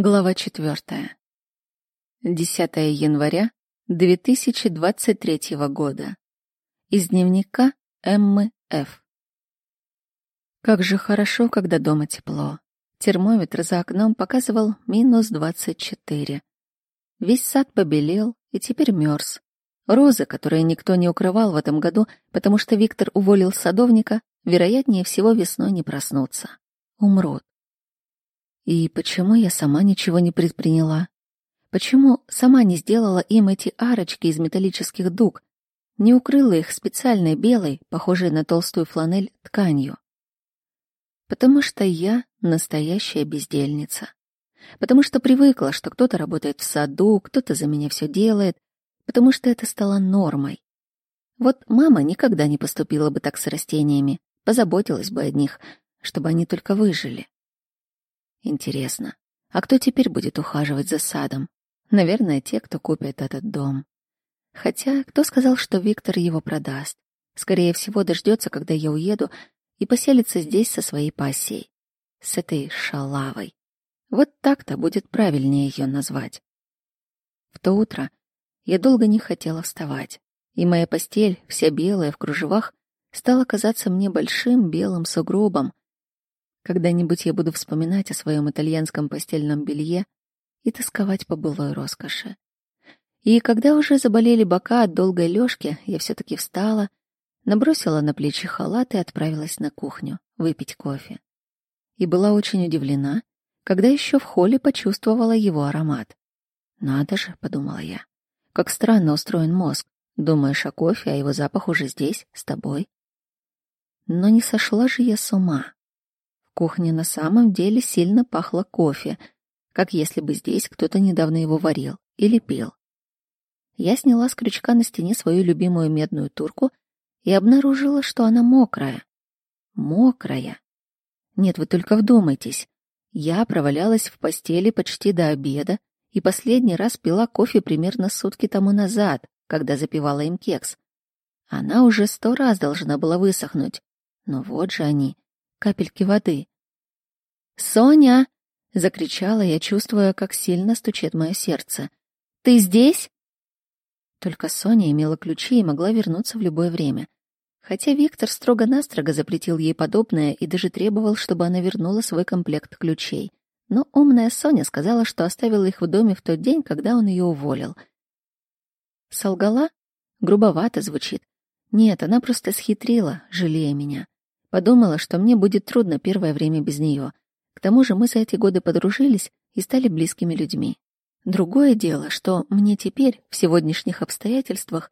Глава четвертая. 10 января 2023 года. Из дневника Эммы Ф. Как же хорошо, когда дома тепло. Термометр за окном показывал минус 24. Весь сад побелел и теперь мерз. Розы, которые никто не укрывал в этом году, потому что Виктор уволил садовника, вероятнее всего весной не проснутся. Умрут. И почему я сама ничего не предприняла? Почему сама не сделала им эти арочки из металлических дуг, не укрыла их специальной белой, похожей на толстую фланель, тканью? Потому что я настоящая бездельница. Потому что привыкла, что кто-то работает в саду, кто-то за меня все делает, потому что это стало нормой. Вот мама никогда не поступила бы так с растениями, позаботилась бы о них, чтобы они только выжили. Интересно, а кто теперь будет ухаживать за садом? Наверное, те, кто купит этот дом. Хотя, кто сказал, что Виктор его продаст? Скорее всего, дождется, когда я уеду, и поселится здесь со своей пассией. С этой шалавой. Вот так-то будет правильнее ее назвать. В то утро я долго не хотела вставать, и моя постель, вся белая в кружевах, стала казаться мне большим белым сугробом, когда-нибудь я буду вспоминать о своем итальянском постельном белье и тосковать по былой роскоши. И когда уже заболели бока от долгой лёжки, я все-таки встала, набросила на плечи халат и отправилась на кухню выпить кофе. И была очень удивлена, когда еще в холле почувствовала его аромат. «Надо же», — подумала я, — «как странно устроен мозг. Думаешь о кофе, а его запах уже здесь, с тобой». Но не сошла же я с ума кухне на самом деле сильно пахло кофе, как если бы здесь кто-то недавно его варил или пил. Я сняла с крючка на стене свою любимую медную турку и обнаружила, что она мокрая. Мокрая. Нет, вы только вдумайтесь. Я провалялась в постели почти до обеда и последний раз пила кофе примерно сутки тому назад, когда запивала им кекс. Она уже сто раз должна была высохнуть. Но вот же они, капельки воды. «Соня!» — закричала я, чувствуя, как сильно стучит мое сердце. «Ты здесь?» Только Соня имела ключи и могла вернуться в любое время. Хотя Виктор строго-настрого запретил ей подобное и даже требовал, чтобы она вернула свой комплект ключей. Но умная Соня сказала, что оставила их в доме в тот день, когда он ее уволил. Солгала? Грубовато звучит. Нет, она просто схитрила, жалея меня. Подумала, что мне будет трудно первое время без нее. К тому же мы за эти годы подружились и стали близкими людьми. Другое дело, что мне теперь, в сегодняшних обстоятельствах,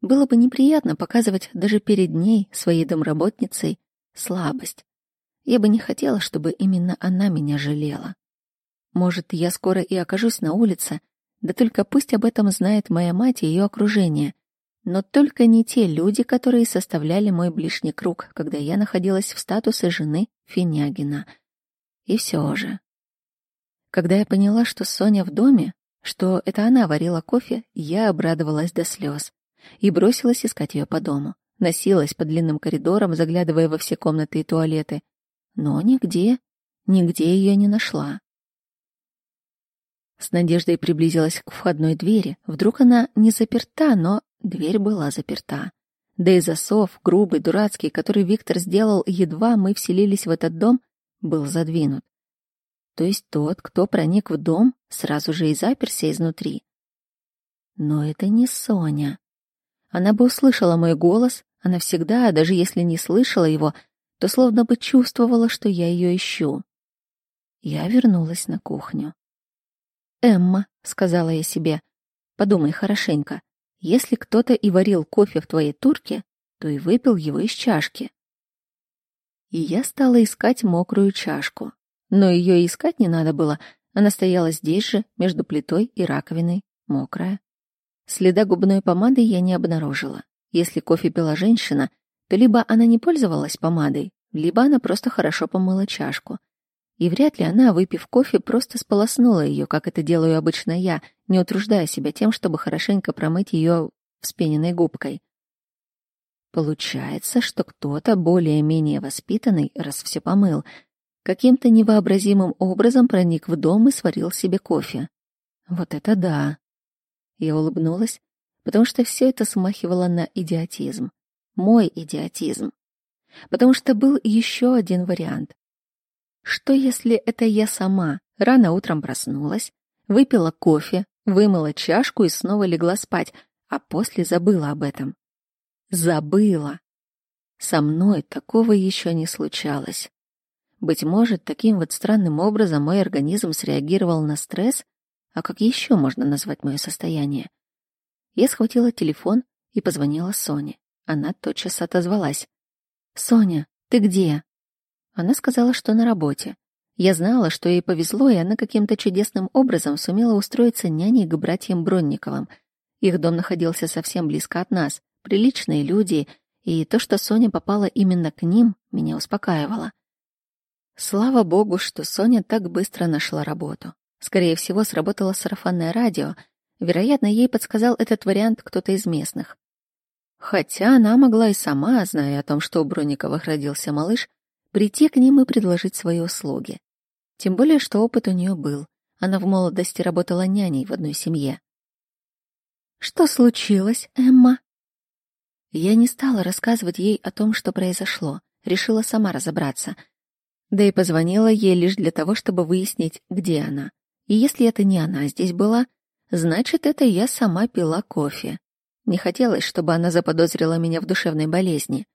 было бы неприятно показывать даже перед ней, своей домработницей, слабость. Я бы не хотела, чтобы именно она меня жалела. Может, я скоро и окажусь на улице, да только пусть об этом знает моя мать и ее окружение — но только не те люди, которые составляли мой ближний круг, когда я находилась в статусе жены Финягина. И все же. Когда я поняла, что Соня в доме, что это она варила кофе, я обрадовалась до слез и бросилась искать ее по дому. Носилась по длинным коридорам, заглядывая во все комнаты и туалеты, но нигде, нигде ее не нашла. С надеждой приблизилась к входной двери. Вдруг она не заперта, но Дверь была заперта. Да и засов, грубый, дурацкий, который Виктор сделал, едва мы вселились в этот дом, был задвинут. То есть тот, кто проник в дом, сразу же и заперся изнутри. Но это не Соня. Она бы услышала мой голос, она всегда, даже если не слышала его, то словно бы чувствовала, что я ее ищу. Я вернулась на кухню. «Эмма», — сказала я себе, — «подумай хорошенько. Если кто-то и варил кофе в твоей турке, то и выпил его из чашки. И я стала искать мокрую чашку. Но ее искать не надо было. Она стояла здесь же, между плитой и раковиной, мокрая. Следа губной помады я не обнаружила. Если кофе пила женщина, то либо она не пользовалась помадой, либо она просто хорошо помыла чашку. И вряд ли она, выпив кофе, просто сполоснула ее, как это делаю обычно я, не утруждая себя тем, чтобы хорошенько промыть ее вспененной губкой. Получается, что кто-то более-менее воспитанный, раз все помыл, каким-то невообразимым образом проник в дом и сварил себе кофе. Вот это да. Я улыбнулась, потому что все это смахивало на идиотизм. Мой идиотизм. Потому что был еще один вариант. Что если это я сама рано утром проснулась, выпила кофе, вымыла чашку и снова легла спать, а после забыла об этом? Забыла. Со мной такого еще не случалось. Быть может, таким вот странным образом мой организм среагировал на стресс, а как еще можно назвать мое состояние? Я схватила телефон и позвонила Соне. Она тотчас отозвалась. «Соня, ты где?» Она сказала, что на работе. Я знала, что ей повезло, и она каким-то чудесным образом сумела устроиться няней к братьям Бронниковым. Их дом находился совсем близко от нас, приличные люди, и то, что Соня попала именно к ним, меня успокаивало. Слава богу, что Соня так быстро нашла работу. Скорее всего, сработало сарафанное радио. Вероятно, ей подсказал этот вариант кто-то из местных. Хотя она могла и сама, зная о том, что у Бронниковых родился малыш, прийти к ним и предложить свои услуги. Тем более, что опыт у нее был. Она в молодости работала няней в одной семье. «Что случилось, Эмма?» Я не стала рассказывать ей о том, что произошло, решила сама разобраться. Да и позвонила ей лишь для того, чтобы выяснить, где она. И если это не она здесь была, значит, это я сама пила кофе. Не хотелось, чтобы она заподозрила меня в душевной болезни.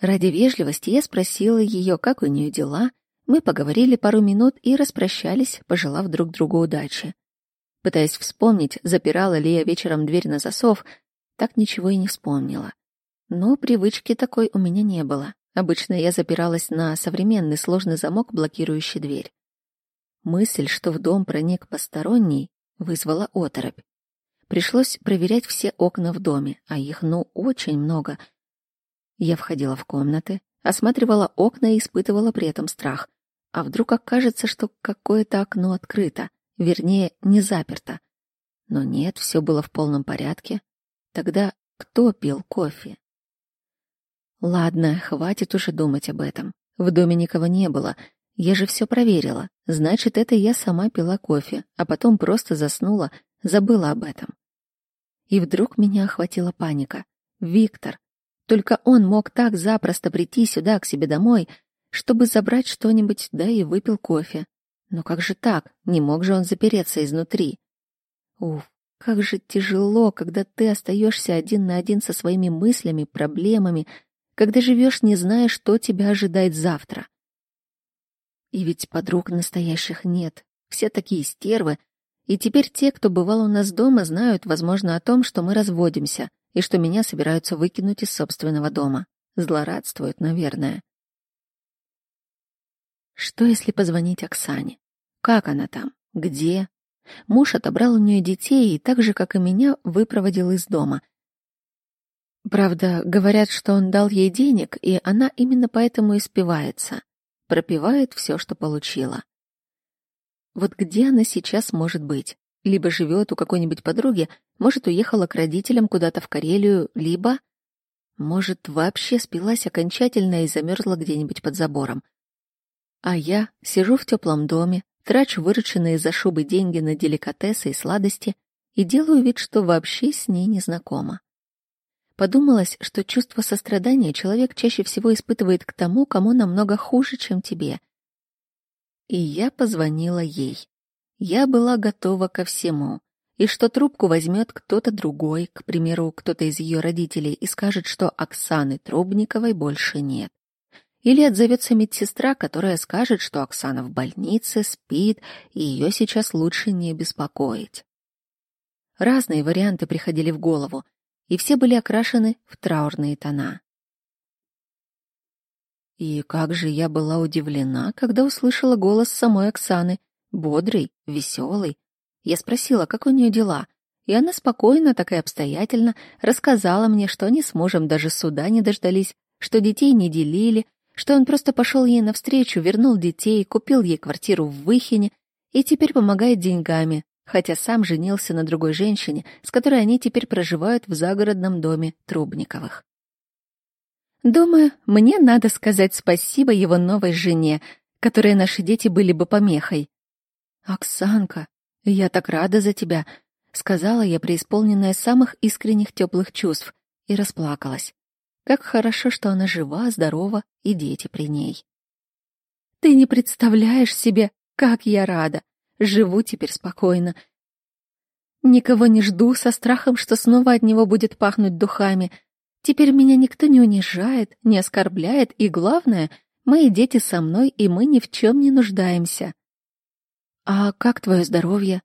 Ради вежливости я спросила ее, как у нее дела. Мы поговорили пару минут и распрощались, пожелав друг другу удачи. Пытаясь вспомнить, запирала ли я вечером дверь на засов, так ничего и не вспомнила. Но привычки такой у меня не было. Обычно я запиралась на современный сложный замок, блокирующий дверь. Мысль, что в дом проник посторонний, вызвала оторопь. Пришлось проверять все окна в доме, а их, ну, очень много. Я входила в комнаты, осматривала окна и испытывала при этом страх. А вдруг окажется, что какое-то окно открыто, вернее, не заперто. Но нет, все было в полном порядке. Тогда кто пил кофе? Ладно, хватит уже думать об этом. В доме никого не было. Я же все проверила. Значит, это я сама пила кофе, а потом просто заснула, забыла об этом. И вдруг меня охватила паника. Виктор. Только он мог так запросто прийти сюда, к себе домой, чтобы забрать что-нибудь, да и выпил кофе. Но как же так? Не мог же он запереться изнутри. Уф, как же тяжело, когда ты остаешься один на один со своими мыслями, проблемами, когда живешь, не зная, что тебя ожидает завтра. И ведь подруг настоящих нет. Все такие стервы. И теперь те, кто бывал у нас дома, знают, возможно, о том, что мы разводимся, и что меня собираются выкинуть из собственного дома. Злорадствуют, наверное. Что, если позвонить Оксане? Как она там? Где? Муж отобрал у нее детей и так же, как и меня, выпроводил из дома. Правда, говорят, что он дал ей денег, и она именно поэтому и спивается. Пропивает все, что получила. Вот где она сейчас может быть? Либо живет у какой-нибудь подруги, может, уехала к родителям куда-то в Карелию, либо... Может, вообще спилась окончательно и замерзла где-нибудь под забором. А я сижу в теплом доме, трачу вырученные за шубы деньги на деликатесы и сладости и делаю вид, что вообще с ней не знакома. Подумалось, что чувство сострадания человек чаще всего испытывает к тому, кому намного хуже, чем тебе. И я позвонила ей. Я была готова ко всему. И что трубку возьмет кто-то другой, к примеру, кто-то из ее родителей, и скажет, что Оксаны Трубниковой больше нет. Или отзовется медсестра, которая скажет, что Оксана в больнице, спит, и ее сейчас лучше не беспокоить. Разные варианты приходили в голову, и все были окрашены в траурные тона. И как же я была удивлена, когда услышала голос самой Оксаны, бодрый, веселый. Я спросила, как у нее дела, и она спокойно, так и обстоятельно рассказала мне, что они с мужем даже суда не дождались, что детей не делили, что он просто пошел ей навстречу, вернул детей, купил ей квартиру в Выхине и теперь помогает деньгами, хотя сам женился на другой женщине, с которой они теперь проживают в загородном доме Трубниковых. Думаю, мне надо сказать спасибо его новой жене. которые наши дети были бы помехой. «Оксанка, я так рада за тебя», — сказала я, преисполненная самых искренних теплых чувств, и расплакалась. Как хорошо, что она жива, здорова и дети при ней. «Ты не представляешь себе, как я рада! Живу теперь спокойно. Никого не жду, со страхом, что снова от него будет пахнуть духами. Теперь меня никто не унижает, не оскорбляет, и главное, мои дети со мной, и мы ни в чем не нуждаемся. А как твое здоровье?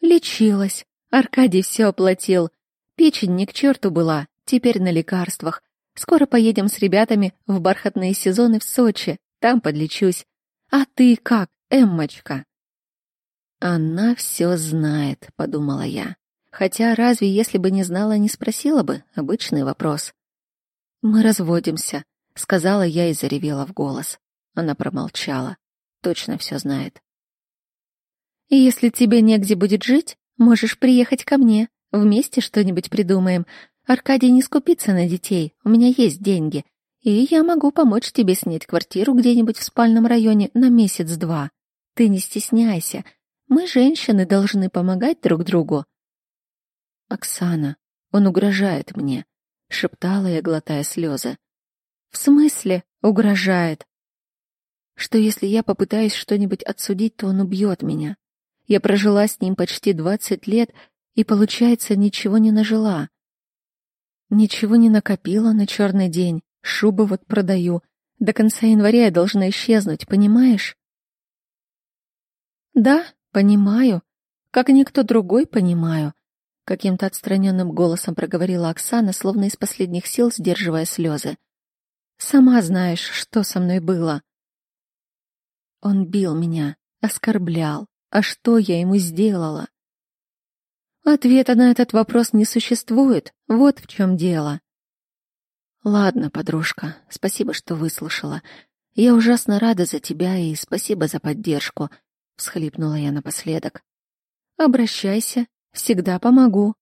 Лечилась. Аркадий все оплатил. Печень не к черту была, теперь на лекарствах. Скоро поедем с ребятами в бархатные сезоны в Сочи, там подлечусь. А ты как, Эммочка? Она все знает, подумала я. Хотя разве если бы не знала, не спросила бы? Обычный вопрос. Мы разводимся, сказала я и заревела в голос. Она промолчала. Точно все знает. И если тебе негде будет жить, можешь приехать ко мне. Вместе что-нибудь придумаем. Аркадий не скупится на детей. У меня есть деньги. И я могу помочь тебе снять квартиру где-нибудь в спальном районе на месяц-два. Ты не стесняйся. Мы, женщины, должны помогать друг другу. Оксана, он угрожает мне, шептала я, глотая слезы. В смысле угрожает? Что если я попытаюсь что-нибудь отсудить, то он убьет меня. Я прожила с ним почти двадцать лет и, получается, ничего не нажила. Ничего не накопила на черный день, шубы вот продаю. До конца января я должна исчезнуть, понимаешь? Да, понимаю. Как никто другой понимаю. Каким-то отстраненным голосом проговорила Оксана, словно из последних сил сдерживая слезы. Сама знаешь, что со мной было. Он бил меня, оскорблял, а что я ему сделала? Ответа на этот вопрос не существует. Вот в чем дело. Ладно, подружка, спасибо, что выслушала. Я ужасно рада за тебя и спасибо за поддержку, всхлипнула я напоследок. Обращайся, всегда помогу.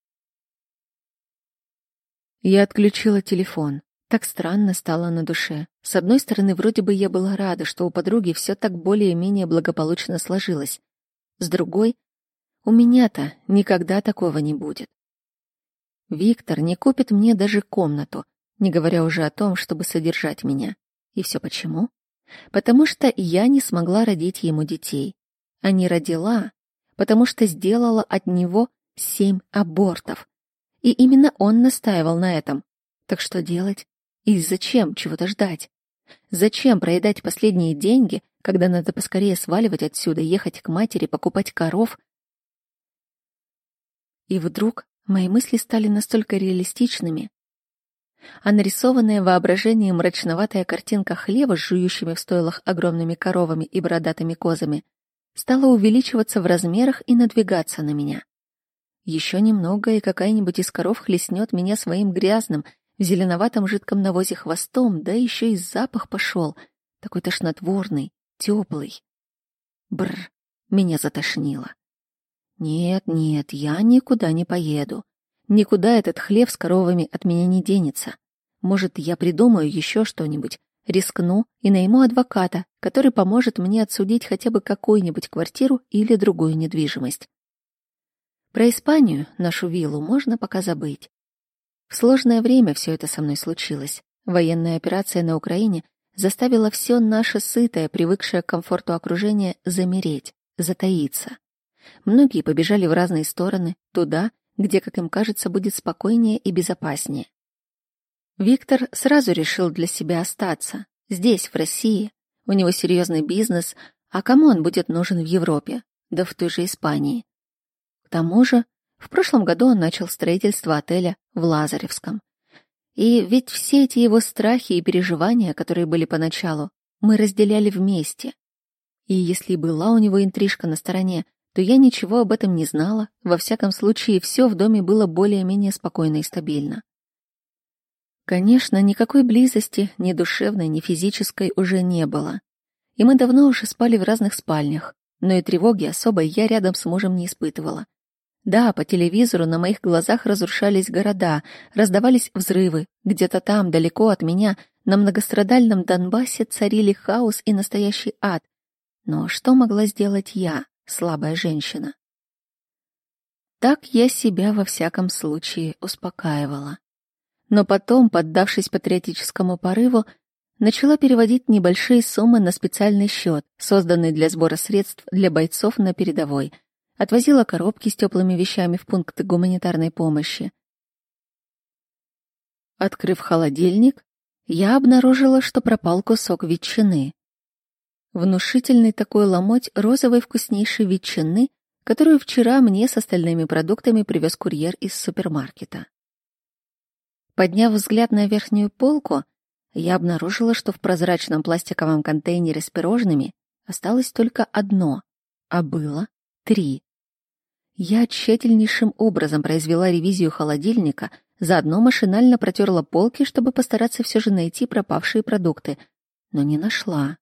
Я отключила телефон. Так странно стало на душе. С одной стороны, вроде бы я была рада, что у подруги все так более-менее благополучно сложилось. С другой, у меня-то никогда такого не будет. Виктор не купит мне даже комнату, не говоря уже о том, чтобы содержать меня. И все почему? Потому что я не смогла родить ему детей. А не родила, потому что сделала от него семь абортов. И именно он настаивал на этом. Так что делать? И зачем чего-то ждать? Зачем проедать последние деньги, когда надо поскорее сваливать отсюда, ехать к матери, покупать коров. И вдруг мои мысли стали настолько реалистичными, а нарисованная воображением мрачноватая картинка хлева с жующими в стойлах огромными коровами и бородатыми козами стала увеличиваться в размерах и надвигаться на меня. Еще немного, и какая-нибудь из коров хлестнет меня своим грязным, в зеленоватом жидком навозе хвостом, да еще и запах пошел, такой тошнотворный, теплый. Бр, меня затошнило. Нет, нет, я никуда не поеду. Никуда этот хлеб с коровами от меня не денется. Может, я придумаю еще что-нибудь, рискну и найму адвоката, который поможет мне отсудить хотя бы какую-нибудь квартиру или другую недвижимость. Про Испанию, нашу виллу, можно пока забыть. В сложное время все это со мной случилось. Военная операция на Украине заставила все наше сытое, привыкшее к комфорту окружение, замереть, затаиться. Многие побежали в разные стороны, туда, где, как им кажется, будет спокойнее и безопаснее. Виктор сразу решил для себя остаться, здесь, в России. У него серьезный бизнес, а кому он будет нужен в Европе, да в той же Испании. К тому же, в прошлом году он начал строительство отеля в Лазаревском. И ведь все эти его страхи и переживания, которые были поначалу, мы разделяли вместе. И если была у него интрижка на стороне, то я ничего об этом не знала, во всяком случае все в доме было более-менее спокойно и стабильно. Конечно, никакой близости, ни душевной, ни физической уже не было. И мы давно уже спали в разных спальнях, но и тревоги особой я рядом с мужем не испытывала. Да, по телевизору на моих глазах разрушались города, раздавались взрывы. Где-то там, далеко от меня, на многострадальном Донбассе царили хаос и настоящий ад, Но что могла сделать я, слабая женщина? Так я себя во всяком случае успокаивала. Но потом, поддавшись патриотическому порыву, начала переводить небольшие суммы на специальный счет, созданный для сбора средств для бойцов на передовой, отвозила коробки с теплыми вещами в пункты гуманитарной помощи. Открыв холодильник, я обнаружила, что пропал кусок ветчины. Внушительный такой ломоть розовой вкуснейшей ветчины, которую вчера мне с остальными продуктами привез курьер из супермаркета. Подняв взгляд на верхнюю полку, я обнаружила, что в прозрачном пластиковом контейнере с пирожными осталось только одно, а было три. Я тщательнейшим образом произвела ревизию холодильника, заодно машинально протерла полки, чтобы постараться все же найти пропавшие продукты, но не нашла.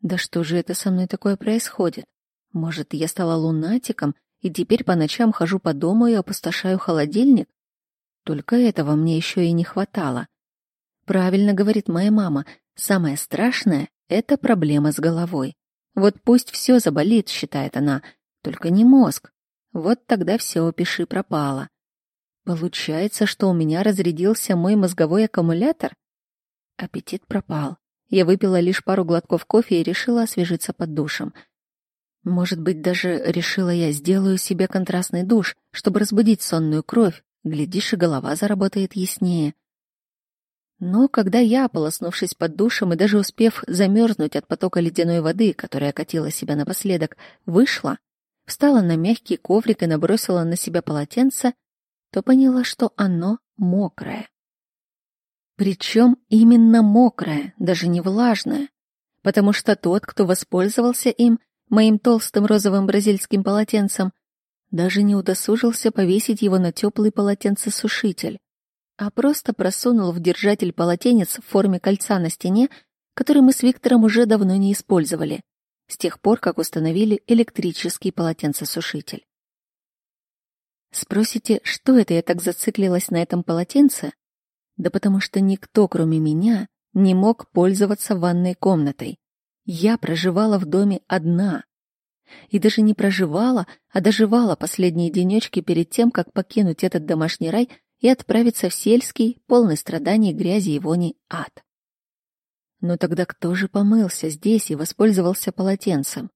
Да что же это со мной такое происходит? Может, я стала лунатиком и теперь по ночам хожу по дому и опустошаю холодильник? Только этого мне еще и не хватало. Правильно говорит моя мама, самое страшное — это проблема с головой. Вот пусть все заболит, считает она, только не мозг. Вот тогда все, пиши, пропало. Получается, что у меня разрядился мой мозговой аккумулятор? Аппетит пропал. Я выпила лишь пару глотков кофе и решила освежиться под душем. Может быть, даже решила я сделаю себе контрастный душ, чтобы разбудить сонную кровь. Глядишь, и голова заработает яснее. Но когда я, ополоснувшись под душем и даже успев замерзнуть от потока ледяной воды, которая катила себя напоследок, вышла, встала на мягкий коврик и набросила на себя полотенце, то поняла, что оно мокрое. Причем именно мокрое, даже не влажное, потому что тот, кто воспользовался им, моим толстым розовым бразильским полотенцем, даже не удосужился повесить его на теплый полотенцесушитель а просто просунул в держатель полотенец в форме кольца на стене, который мы с Виктором уже давно не использовали, с тех пор, как установили электрический полотенцесушитель. Спросите, что это я так зациклилась на этом полотенце? Да потому что никто, кроме меня, не мог пользоваться ванной комнатой. Я проживала в доме одна. И даже не проживала, а доживала последние денечки перед тем, как покинуть этот домашний рай и отправиться в сельский, полный страданий, грязи и вони ад. Но тогда кто же помылся здесь и воспользовался полотенцем?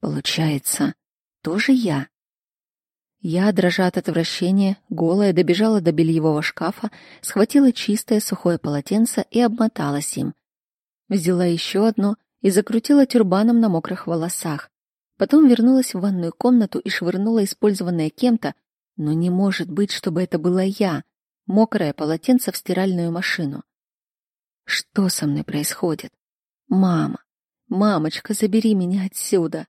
Получается, тоже я. Я, дрожа от отвращения, голая, добежала до бельевого шкафа, схватила чистое сухое полотенце и обмоталась им. Взяла еще одно и закрутила тюрбаном на мокрых волосах. Потом вернулась в ванную комнату и швырнула использованное кем-то но не может быть, чтобы это была я, мокрое полотенце в стиральную машину. Что со мной происходит? Мама, мамочка, забери меня отсюда.